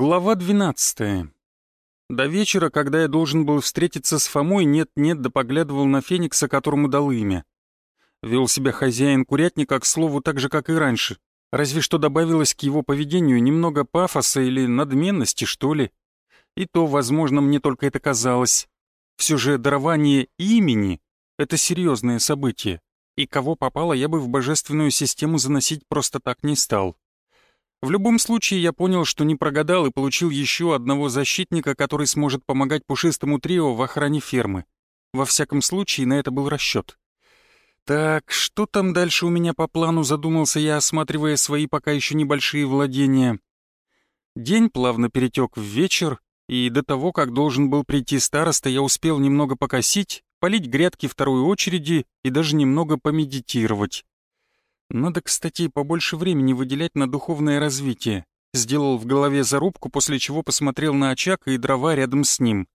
Глава 12. До вечера, когда я должен был встретиться с Фомой, нет-нет, да поглядывал на Феникса, которому дал имя. Вел себя хозяин курятника, к слову, так же, как и раньше. Разве что добавилось к его поведению немного пафоса или надменности, что ли. И то, возможно, мне только это казалось. Все же дарование имени — это серьезное событие, и кого попало, я бы в божественную систему заносить просто так не стал. В любом случае, я понял, что не прогадал и получил еще одного защитника, который сможет помогать пушистому трио в охране фермы. Во всяком случае, на это был расчет. Так, что там дальше у меня по плану, задумался я, осматривая свои пока еще небольшие владения. День плавно перетек в вечер, и до того, как должен был прийти староста, я успел немного покосить, полить грядки второй очереди и даже немного помедитировать. Надо, кстати, побольше времени выделять на духовное развитие. Сделал в голове зарубку, после чего посмотрел на очаг и дрова рядом с ним.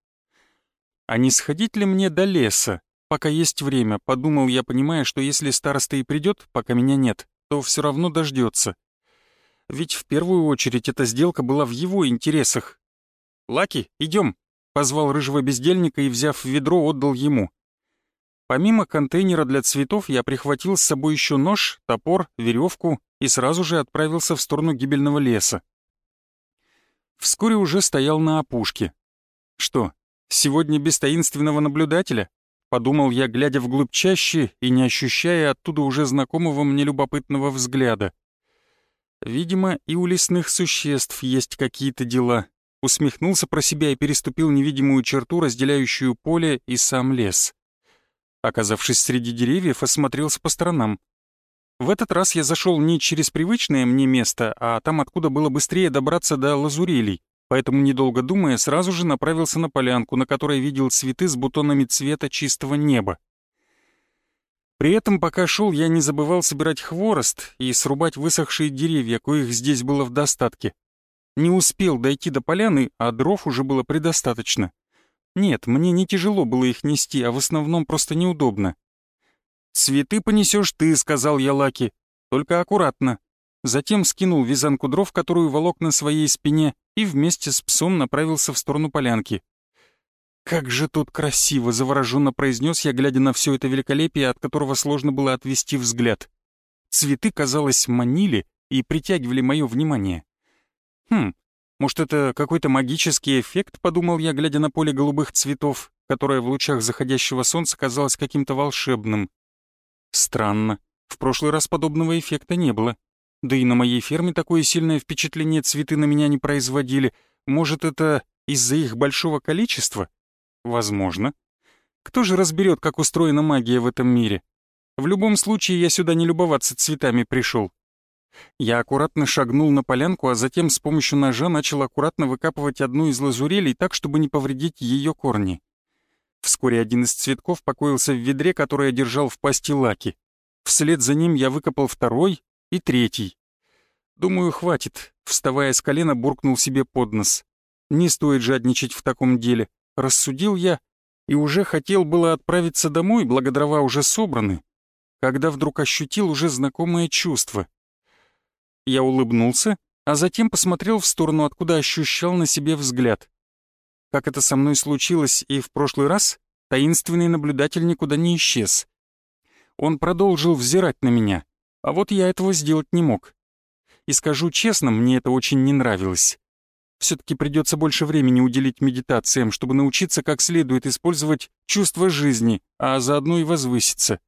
А не сходить ли мне до леса? Пока есть время, подумал я, понимая, что если староста и придет, пока меня нет, то все равно дождется. Ведь в первую очередь эта сделка была в его интересах. «Лаки, идем!» — позвал рыжего бездельника и, взяв ведро, отдал ему. Помимо контейнера для цветов, я прихватил с собой еще нож, топор, веревку и сразу же отправился в сторону гибельного леса. Вскоре уже стоял на опушке. Что, сегодня без таинственного наблюдателя? Подумал я, глядя вглубь чаще и не ощущая оттуда уже знакомого мне любопытного взгляда. Видимо, и у лесных существ есть какие-то дела. Усмехнулся про себя и переступил невидимую черту, разделяющую поле и сам лес. Оказавшись среди деревьев, осмотрелся по сторонам. В этот раз я зашел не через привычное мне место, а там, откуда было быстрее добраться до лазурелей, поэтому, недолго думая, сразу же направился на полянку, на которой видел цветы с бутонами цвета чистого неба. При этом, пока шел, я не забывал собирать хворост и срубать высохшие деревья, коих здесь было в достатке. Не успел дойти до поляны, а дров уже было предостаточно. Нет, мне не тяжело было их нести, а в основном просто неудобно. «Цветы понесешь ты», — сказал я Лаки, — «только аккуратно». Затем скинул вязанку дров, которую волок на своей спине, и вместе с псом направился в сторону полянки. «Как же тут красиво!» — завороженно произнес я, глядя на все это великолепие, от которого сложно было отвести взгляд. Цветы, казалось, манили и притягивали мое внимание. Хм, может, это какой-то магический эффект, подумал я, глядя на поле голубых цветов, которое в лучах заходящего солнца казалось каким-то волшебным. Странно. В прошлый раз подобного эффекта не было. Да и на моей ферме такое сильное впечатление цветы на меня не производили. Может, это из-за их большого количества? Возможно. Кто же разберет, как устроена магия в этом мире? В любом случае, я сюда не любоваться цветами пришел. Я аккуратно шагнул на полянку, а затем с помощью ножа начал аккуратно выкапывать одну из лазурелей так, чтобы не повредить ее корни. Вскоре один из цветков покоился в ведре, которое держал в пасти лаки. Вслед за ним я выкопал второй и третий. Думаю, хватит. Вставая с колена, буркнул себе под нос. Не стоит жадничать в таком деле. Рассудил я и уже хотел было отправиться домой, благо дрова уже собраны, когда вдруг ощутил уже знакомое чувство. Я улыбнулся, а затем посмотрел в сторону, откуда ощущал на себе взгляд. Как это со мной случилось и в прошлый раз, таинственный наблюдатель никуда не исчез. Он продолжил взирать на меня, а вот я этого сделать не мог. И скажу честно, мне это очень не нравилось. Все-таки придется больше времени уделить медитациям, чтобы научиться как следует использовать чувство жизни, а заодно и возвыситься.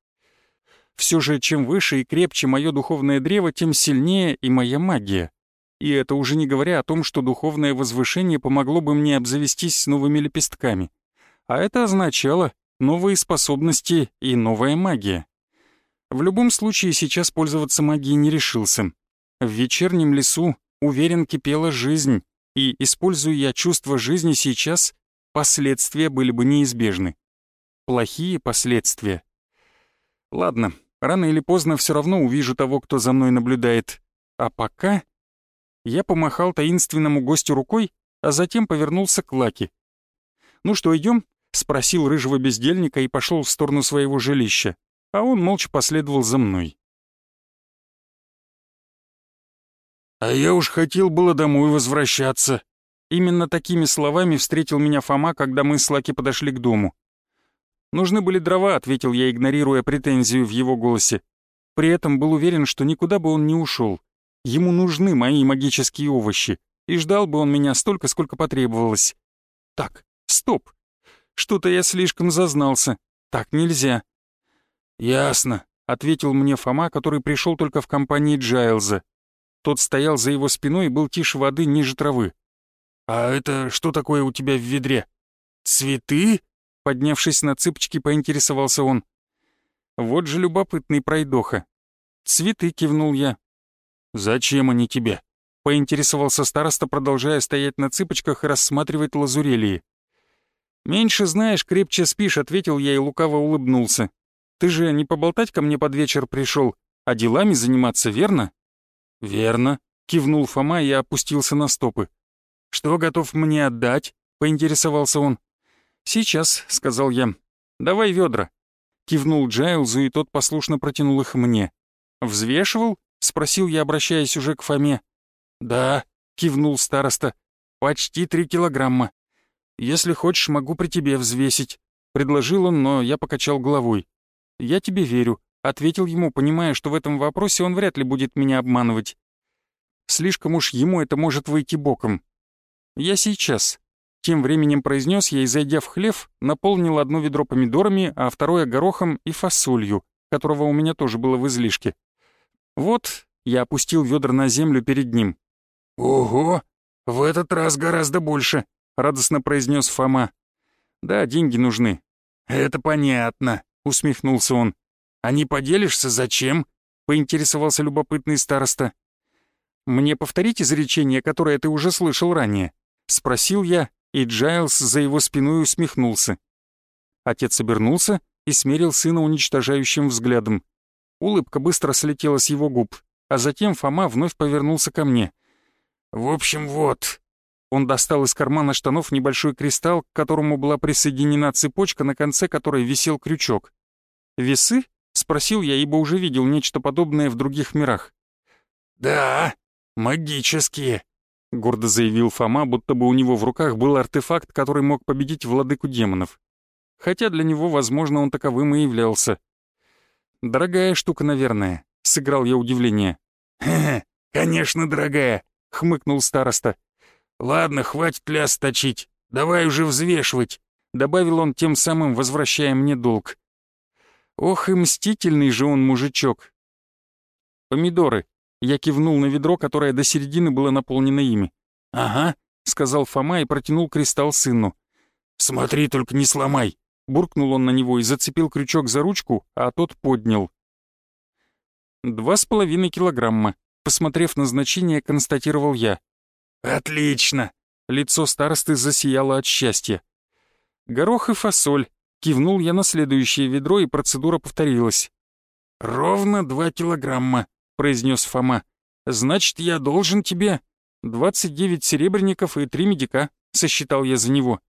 Все же, чем выше и крепче мое духовное древо, тем сильнее и моя магия. И это уже не говоря о том, что духовное возвышение помогло бы мне обзавестись новыми лепестками. А это означало новые способности и новая магия. В любом случае, сейчас пользоваться магией не решился. В вечернем лесу, уверен, кипела жизнь, и, используя я чувство жизни сейчас, последствия были бы неизбежны. Плохие последствия. Ладно, Рано или поздно все равно увижу того, кто за мной наблюдает. А пока... Я помахал таинственному гостю рукой, а затем повернулся к Лаки. «Ну что, идем? спросил рыжего бездельника и пошел в сторону своего жилища, а он молча последовал за мной. «А я уж хотел было домой возвращаться», Именно такими словами встретил меня Фома, когда мы с Лаки подошли к дому. «Нужны были дрова», — ответил я, игнорируя претензию в его голосе. При этом был уверен, что никуда бы он не ушел. Ему нужны мои магические овощи, и ждал бы он меня столько, сколько потребовалось. Так, стоп. Что-то я слишком зазнался. Так нельзя. «Ясно», — ответил мне Фома, который пришел только в компании Джайлза. Тот стоял за его спиной и был тише воды ниже травы. «А это что такое у тебя в ведре? Цветы?» Поднявшись на цыпочки, поинтересовался он. «Вот же любопытный пройдоха». «Цветы», — кивнул я. «Зачем они тебе?» — поинтересовался староста, продолжая стоять на цыпочках и рассматривать лазурелии. «Меньше знаешь, крепче спишь», — ответил я и лукаво улыбнулся. «Ты же не поболтать ко мне под вечер пришел, а делами заниматься, верно?» «Верно», — кивнул Фома и опустился на стопы. «Что готов мне отдать?» — поинтересовался он. «Сейчас», — сказал я. «Давай ведра». Кивнул Джайлзу, и тот послушно протянул их мне. «Взвешивал?» — спросил я, обращаясь уже к Фоме. «Да», — кивнул староста. «Почти три килограмма. Если хочешь, могу при тебе взвесить», — предложил он, но я покачал головой. «Я тебе верю», — ответил ему, понимая, что в этом вопросе он вряд ли будет меня обманывать. Слишком уж ему это может выйти боком. «Я сейчас», — тем временем произнес я и, зайдя в хлев, наполнил одно ведро помидорами, а второе — горохом и фасолью, которого у меня тоже было в излишке. «Вот», — я опустил ведра на землю перед ним. «Ого, в этот раз гораздо больше», — радостно произнес Фома. «Да, деньги нужны». «Это понятно», — усмехнулся он. «А не поделишься, зачем?» — поинтересовался любопытный староста. «Мне повторить изречение, которое ты уже слышал ранее?» — спросил я, и Джайлз за его спиной усмехнулся. Отец обернулся и смерил сына уничтожающим взглядом. Улыбка быстро слетела с его губ, а затем Фома вновь повернулся ко мне. «В общем, вот». Он достал из кармана штанов небольшой кристалл, к которому была присоединена цепочка, на конце которой висел крючок. «Весы?» — спросил я, ибо уже видел нечто подобное в других мирах. «Да, магические», — гордо заявил Фома, будто бы у него в руках был артефакт, который мог победить владыку демонов. Хотя для него, возможно, он таковым и являлся. «Дорогая штука, наверное», — сыграл я удивление. «Хе-хе, конечно, дорогая», — хмыкнул староста. «Ладно, хватит ляс точить, давай уже взвешивать», — добавил он тем самым, возвращая мне долг. Ох и мстительный же он мужичок. Помидоры. Я кивнул на ведро, которое до середины было наполнено ими. «Ага», — сказал Фома и протянул кристалл сыну. «Смотри, только не сломай», — буркнул он на него и зацепил крючок за ручку, а тот поднял. «Два с половиной килограмма», — посмотрев на значение, констатировал я. «Отлично!» — лицо старосты засияло от счастья. «Горох и фасоль», Кивнул я на следующее ведро, и процедура повторилась. «Ровно два килограмма», — произнес Фома. «Значит, я должен тебе...» «Двадцать девять серебряников и три медика», — сосчитал я за него.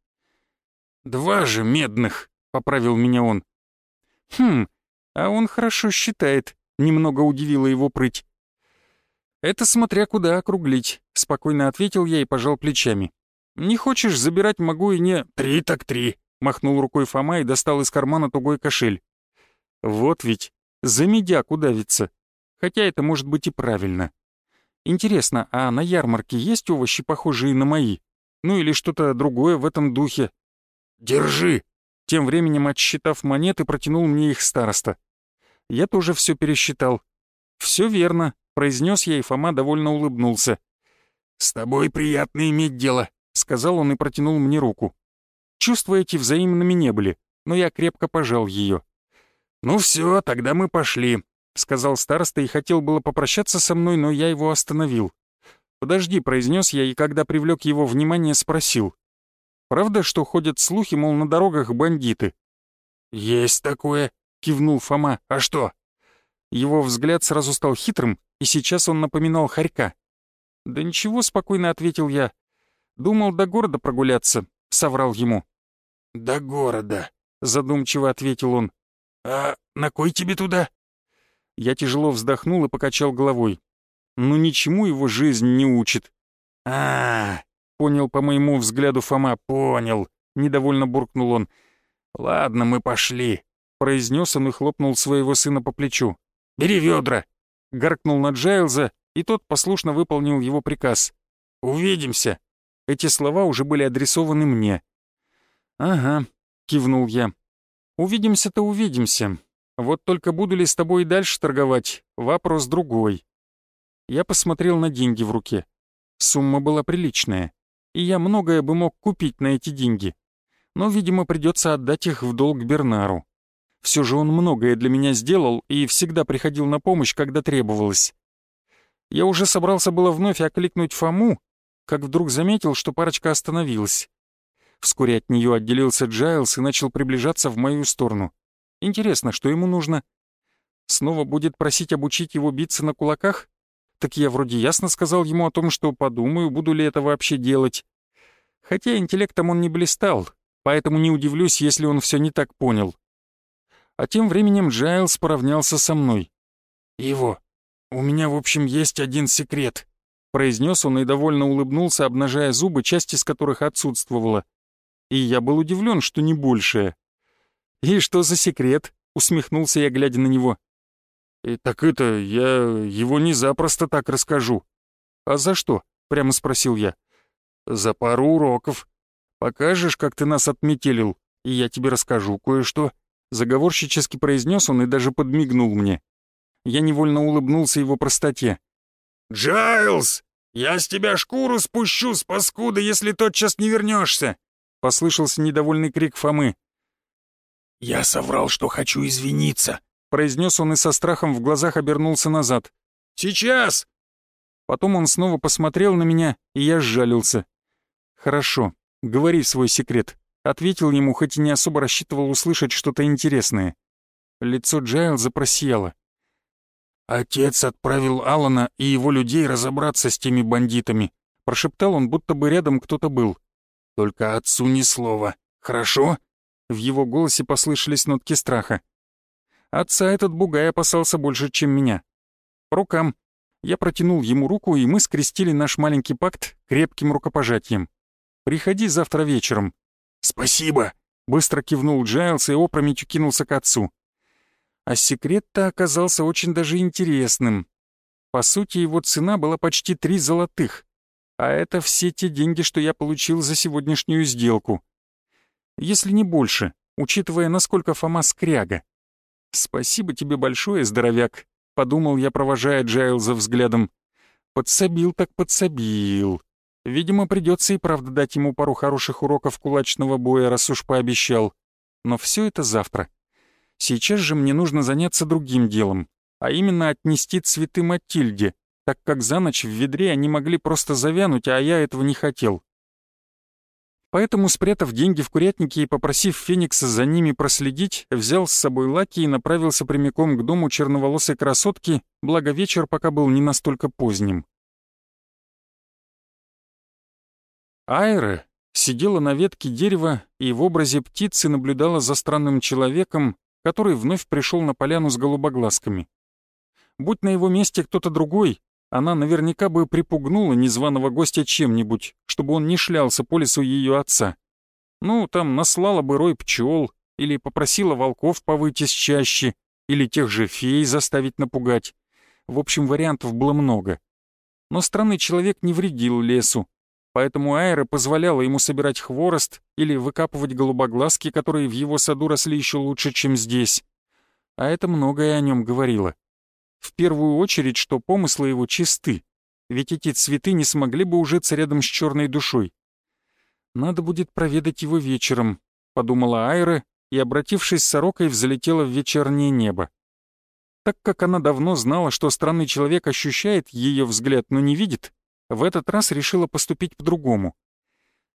«Два же медных», — поправил меня он. «Хм, а он хорошо считает», — немного удивила его прыть. «Это смотря куда округлить», — спокойно ответил я и пожал плечами. «Не хочешь забирать, могу и не...» «Три так три», Махнул рукой Фома и достал из кармана тугой кошель. Вот ведь, за медяку давится. Хотя это может быть и правильно. Интересно, а на ярмарке есть овощи, похожие на мои? Ну или что-то другое в этом духе? Держи! Тем временем, отсчитав монеты, протянул мне их староста. Я тоже все пересчитал. Все верно, произнес я, и Фома довольно улыбнулся. «С тобой приятно иметь дело», — сказал он и протянул мне руку. Чувства эти взаимными не были, но я крепко пожал ее. «Ну все, тогда мы пошли», — сказал староста и хотел было попрощаться со мной, но я его остановил. «Подожди», — произнес я, и когда привлек его внимание, спросил. «Правда, что ходят слухи, мол, на дорогах бандиты?» «Есть такое», — кивнул Фома. «А что?» Его взгляд сразу стал хитрым, и сейчас он напоминал хорька. «Да ничего», — спокойно ответил я. «Думал до города прогуляться, — соврал ему. «До города», — задумчиво ответил он. «А на кой тебе туда?» Я тяжело вздохнул и покачал головой. «Ну ничему его жизнь не учит». А, -а, -а понял по моему взгляду Фома. «Понял», — недовольно буркнул он. «Ладно, мы пошли», — произнес он и хлопнул своего сына по плечу. «Бери ведра!» — гаркнул на Джайлза, и тот послушно выполнил его приказ. «Увидимся!» Эти слова уже были адресованы мне. «Ага», — кивнул я. «Увидимся-то увидимся. Вот только буду ли с тобой и дальше торговать, вопрос другой». Я посмотрел на деньги в руке. Сумма была приличная, и я многое бы мог купить на эти деньги. Но, видимо, придется отдать их в долг Бернару. Все же он многое для меня сделал и всегда приходил на помощь, когда требовалось. Я уже собрался было вновь окликнуть Фому, как вдруг заметил, что парочка остановилась. Вскоре от нее отделился Джайлс и начал приближаться в мою сторону. Интересно, что ему нужно? Снова будет просить обучить его биться на кулаках? Так я вроде ясно сказал ему о том, что подумаю, буду ли это вообще делать. Хотя интеллектом он не блистал, поэтому не удивлюсь, если он все не так понял. А тем временем Джайлс поравнялся со мной. «Его, у меня, в общем, есть один секрет», — произнес он и довольно улыбнулся, обнажая зубы, часть из которых отсутствовала. И я был удивлен, что не большее. «И что за секрет?» — усмехнулся я, глядя на него. И «Так это, я его не запросто так расскажу». «А за что?» — прямо спросил я. «За пару уроков. Покажешь, как ты нас отметелил, и я тебе расскажу кое-что». Заговорщически произнес он и даже подмигнул мне. Я невольно улыбнулся его простоте. «Джайлз, я с тебя шкуру спущу, с паскуда, если тотчас не вернешься!» Послышался недовольный крик Фомы. «Я соврал, что хочу извиниться», произнес он и со страхом в глазах обернулся назад. «Сейчас!» Потом он снова посмотрел на меня, и я сжалился. «Хорошо, говори свой секрет», — ответил ему, хоть и не особо рассчитывал услышать что-то интересное. Лицо Джайлза просияло. «Отец отправил Алана и его людей разобраться с теми бандитами», — прошептал он, будто бы рядом кто-то был. «Только отцу ни слова, хорошо?» В его голосе послышались нотки страха. Отца этот бугай опасался больше, чем меня. Рукам. Я протянул ему руку, и мы скрестили наш маленький пакт крепким рукопожатием. «Приходи завтра вечером». «Спасибо!» — быстро кивнул Джайлс и опрометью кинулся к отцу. А секрет-то оказался очень даже интересным. По сути, его цена была почти три золотых. А это все те деньги, что я получил за сегодняшнюю сделку. Если не больше, учитывая, насколько Фома скряга. «Спасибо тебе большое, здоровяк», — подумал я, провожая Джайлза взглядом. «Подсобил так подсобил. Видимо, придется и правда дать ему пару хороших уроков кулачного боя, раз уж пообещал. Но все это завтра. Сейчас же мне нужно заняться другим делом, а именно отнести цветы Матильде, так как за ночь в ведре они могли просто завянуть, а я этого не хотел. Поэтому, спрятав деньги в курятнике и попросив Феникса за ними проследить, взял с собой Лаки и направился прямиком к дому черноволосой красотки, благо вечер пока был не настолько поздним. Айра сидела на ветке дерева и в образе птицы наблюдала за странным человеком, который вновь пришел на поляну с голубоглазками. Будь на его месте кто-то другой, она наверняка бы припугнула незваного гостя чем-нибудь, чтобы он не шлялся по лесу ее отца. Ну, там наслала бы рой пчел, или попросила волков повыть из чаще, или тех же фей заставить напугать. В общем, вариантов было много. Но странный человек не вредил лесу, поэтому Айра позволяла ему собирать хворост или выкапывать голубоглазки, которые в его саду росли еще лучше, чем здесь. А это многое о нем говорило. В первую очередь, что помыслы его чисты, ведь эти цветы не смогли бы ужиться рядом с черной душой. «Надо будет проведать его вечером», — подумала Айра и, обратившись с сорокой, взлетела в вечернее небо. Так как она давно знала, что странный человек ощущает ее взгляд, но не видит, в этот раз решила поступить по-другому.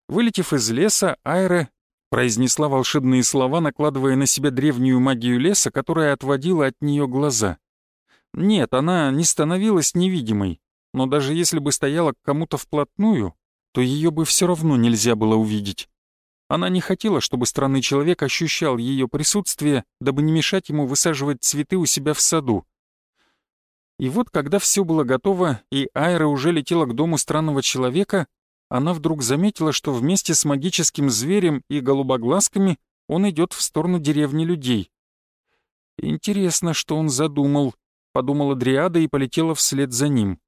Вылетев из леса, Айра произнесла волшебные слова, накладывая на себя древнюю магию леса, которая отводила от нее глаза. Нет, она не становилась невидимой, но даже если бы стояла к кому-то вплотную, то ее бы все равно нельзя было увидеть. Она не хотела, чтобы странный человек ощущал ее присутствие, дабы не мешать ему высаживать цветы у себя в саду. И вот, когда все было готово, и Айра уже летела к дому странного человека, она вдруг заметила, что вместе с магическим зверем и голубоглазками он идет в сторону деревни людей. «Интересно, что он задумал», — подумала Дриада и полетела вслед за ним.